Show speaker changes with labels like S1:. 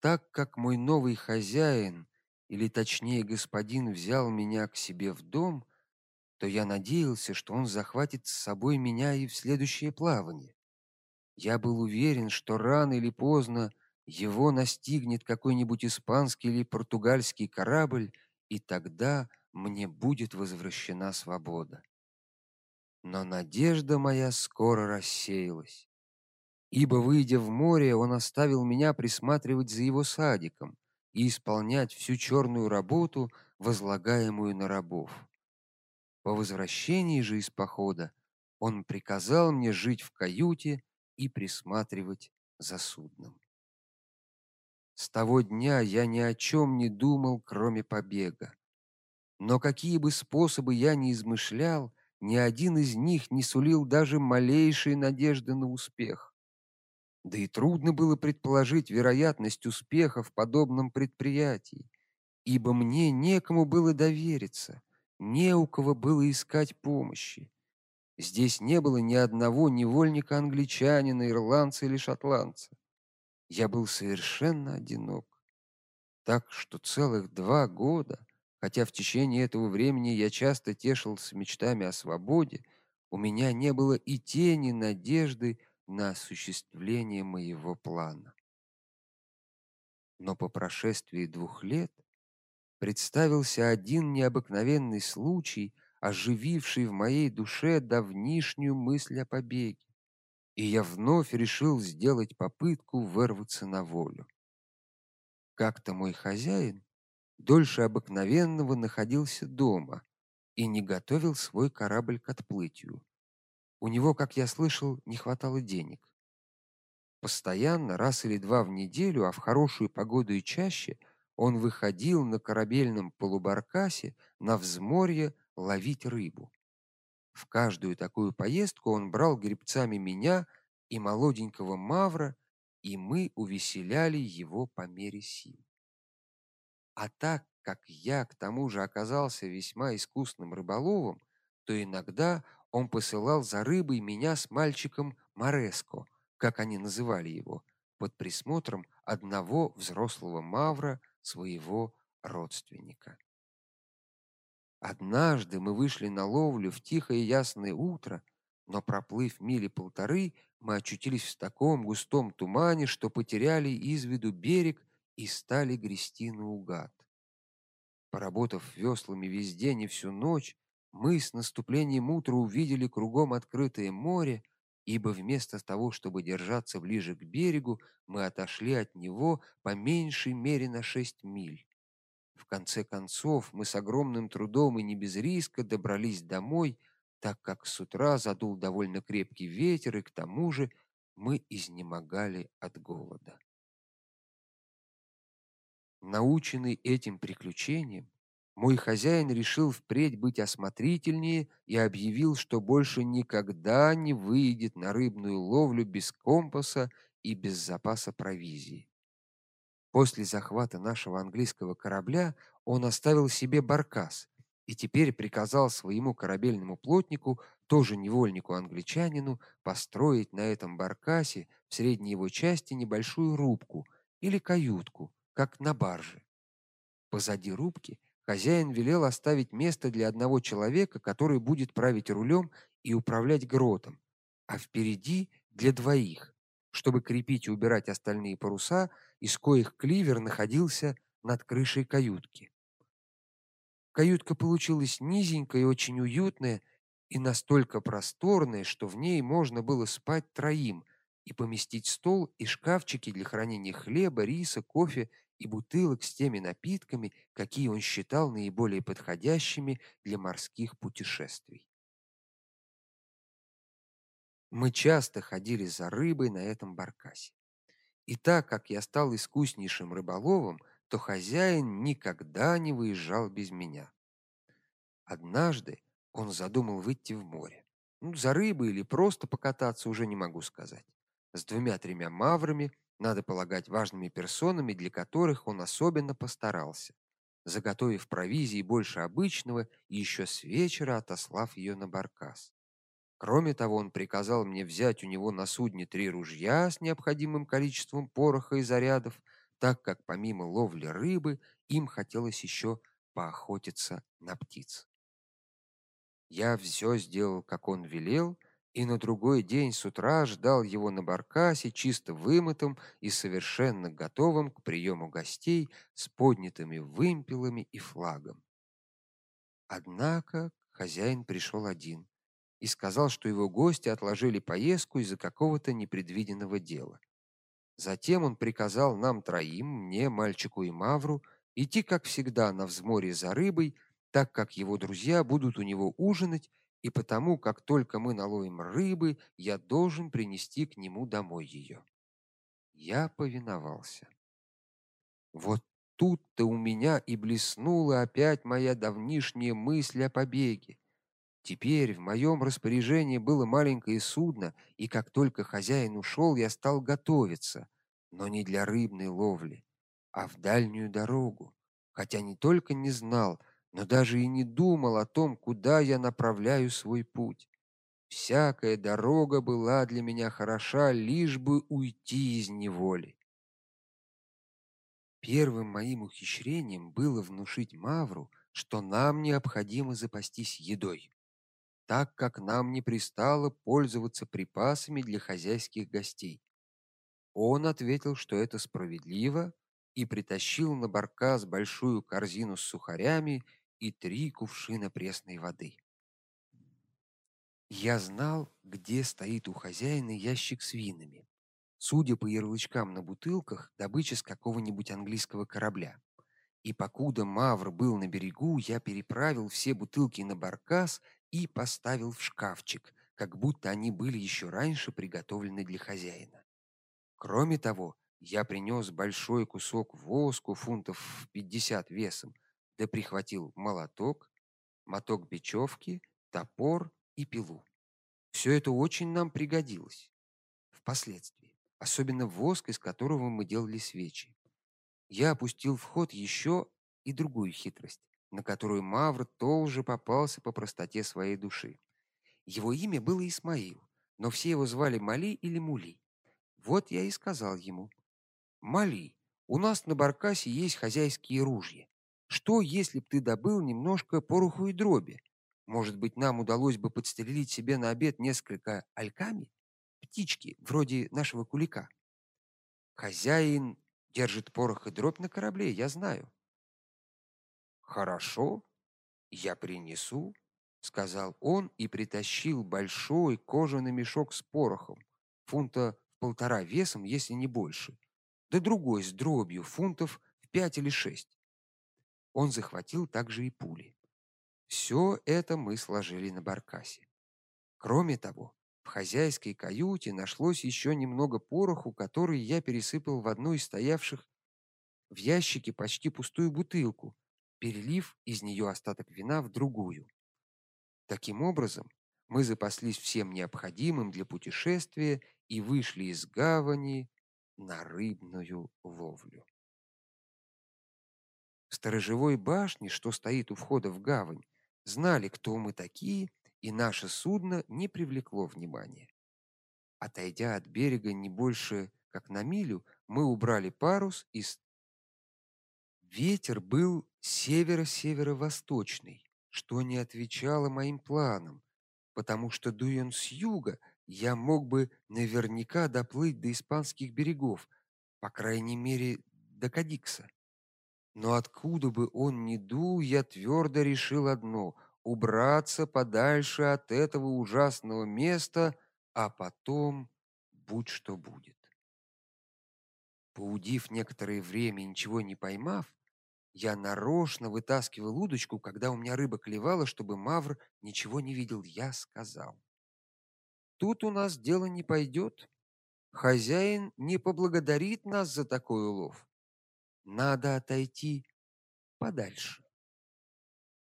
S1: так как мой новый хозяин, или точнее господин, взял меня к себе в дом, то я надеялся, что он захватит с собой меня и в следующее плавание. Я был уверен, что рано или поздно его настигнет какой-нибудь испанский или португальский корабль, и тогда мне будет возвращена свобода. Но надежда моя скоро рассеялась. Ибо выйдя в море, он оставил меня присматривать за его садиком и исполнять всю черную работу, возлагаемую на рабов. По возвращении же из похода он приказал мне жить в каюте и присматривать за судном. С того дня я ни о чем не думал, кроме побега. Но какие бы способы я ни измышлял, ни один из них не сулил даже малейшей надежды на успех. Да и трудно было предположить вероятность успеха в подобном предприятии, ибо мне некому было довериться, не у кого было искать помощи. Здесь не было ни одного невольника англичанина, ирландца или шотландца. Я был совершенно одинок. Так что целых два года, хотя в течение этого времени я часто тешился мечтами о свободе, у меня не было и тени надежды на осуществление моего плана. Но по прошествии двух лет представился один необыкновенный случай, ожививший в моей душе давнишнюю мысль о побеге и я вновь решил сделать попытку вырваться на волю. Как-то мой хозяин дольше обыкновенного находился дома и не готовил свой корабль к отплытию. У него, как я слышал, не хватало денег. Постоянно, раз или два в неделю, а в хорошую погоду и чаще, он выходил на корабельном полубаркасе на взморье ловить рыбу. В каждую такую поездку он брал гребцами меня и молоденького Мавра, и мы увеселяли его по мере сил. А так как я к тому же оказался весьма искусным рыболовом, то иногда он посылал за рыбой меня с мальчиком Мареско, как они называли его, под присмотром одного взрослого мавра, своего родственника. Однажды мы вышли на ловлю в тихое ясное утро, но проплыв мили полторы, мы очутились в таком густом тумане, что потеряли из виду берег и стали грести наугад. Поработав веслами весь день и всю ночь, мы с наступлением утра увидели кругом открытое море, ибо вместо того, чтобы держаться ближе к берегу, мы отошли от него по меньшей мере на шесть миль. В конце концов, мы с огромным трудом и не без риска добрались домой, так как с утра задул довольно крепкий ветер, и к тому же мы изнемогали от голода. Наученный этим приключением, мой хозяин решил впредь быть осмотрительнее и объявил, что больше никогда не выйдет на рыбную ловлю без компаса и без запаса провизии. После захвата нашего английского корабля он оставил себе баркас и теперь приказал своему корабельному плотнику, тоже невольнику англичанину, построить на этом баркасе в средней его части небольшую рубку или каютку, как на барже. Позади рубки хозяин велел оставить место для одного человека, который будет править рулем и управлять гротом, а впереди для двоих, чтобы крепить и убирать остальные паруса, из коих кливер находился над крышей каютки. Каютка получилась низенькая и очень уютная, и настолько просторная, что в ней можно было спать троим и поместить стол и шкафчики для хранения хлеба, риса, кофе и бутылок с теми напитками, какие он считал наиболее подходящими для морских путешествий. Мы часто ходили за рыбой на этом баркасе. И так как я стал искуснейшим рыболовом, то хозяин никогда не выезжал без меня. Однажды он задумал выйти в море. Ну, за рыбой или просто покататься уже не могу сказать. С двумя-тремя маврами, надо полагать, важными персонами, для которых он особенно постарался, заготовив провизии больше обычного и еще с вечера отослав ее на баркас. Кроме того, он приказал мне взять у него на судне три ружья с необходимым количеством пороха и зарядов, так как помимо ловли рыбы им хотелось еще поохотиться на птиц. Я все сделал, как он велел, и на другой день с утра ждал его на баркасе, чисто вымытым и совершенно готовым к приему гостей с поднятыми вымпелами и флагом. Однако хозяин пришел один и сказал, что его гости отложили поездку из-за какого-то непредвиденного дела. Затем он приказал нам троим, мне, мальчику и Мавру, идти как всегда на взморье за рыбой так как его друзья будут у него ужинать, и потому, как только мы наловим рыбы, я должен принести к нему домой ее. Я повиновался. Вот тут-то у меня и блеснула опять моя давнишняя мысль о побеге. Теперь в моем распоряжении было маленькое судно, и как только хозяин ушел, я стал готовиться, но не для рыбной ловли, а в дальнюю дорогу, хотя не только не знал, но даже и не думал о том, куда я направляю свой путь. Всякая дорога была для меня хороша, лишь бы уйти из неволи. Первым моим ухищрением было внушить Мавру, что нам необходимо запастись едой, так как нам не пристало пользоваться припасами для хозяйских гостей. Он ответил, что это справедливо, и притащил на баркас большую корзину с сухарями и три кувшина пресной воды. Я знал, где стоит у хозяина ящик с винами. Судя по ярлычкам на бутылках, добыча с какого-нибудь английского корабля. И покуда Мавр был на берегу, я переправил все бутылки на баркас и поставил в шкафчик, как будто они были еще раньше приготовлены для хозяина. Кроме того, я принес большой кусок воску фунтов 50 весом, да прихватил молоток, моток бечевки, топор и пилу. Все это очень нам пригодилось впоследствии, особенно воск, из которого мы делали свечи. Я опустил в ход еще и другую хитрость, на которую Мавр тоже попался по простоте своей души. Его имя было Исмаил, но все его звали Мали или Мули. Вот я и сказал ему: "Мали, у нас на баркасе есть хозяйские ружья. Что, если б ты добыл немножко пороху и дроби? Может быть, нам удалось бы подстрелить себе на обед несколько альками? Птички, вроде нашего кулика. Хозяин держит порох и дробь на корабле, я знаю. Хорошо, я принесу, сказал он и притащил большой кожаный мешок с порохом, фунта в полтора весом, если не больше. Да другой с дробью, фунтов в пять или шесть. Он захватил также и пули. Все это мы сложили на баркасе. Кроме того, в хозяйской каюте нашлось еще немного пороху, который я пересыпал в одну из стоявших в ящике почти пустую бутылку, перелив из нее остаток вина в другую. Таким образом, мы запаслись всем необходимым для путешествия и вышли из гавани на рыбную ловлю. Сторожевой башне, что стоит у входа в гавань, знали, кто мы такие, и наше судно не привлекло внимания. Отойдя от берега не больше как на милю, мы убрали парус и ветер был северо-северо-восточный, что не отвечало моим планам, потому что дуя с юга, я мог бы наверняка доплыть до испанских берегов, по крайней мере, до Кадикса. Но откуда бы он ни дул, я твердо решил одно убраться подальше от этого ужасного места, а потом будь что будет. Поудив некоторое время ничего не поймав, я нарочно вытаскивал удочку, когда у меня рыба клевала, чтобы Мавр ничего не видел, я сказал: "Тут у нас дело не пойдет. Хозяин не поблагодарит нас за такой улов. Надо отойти подальше.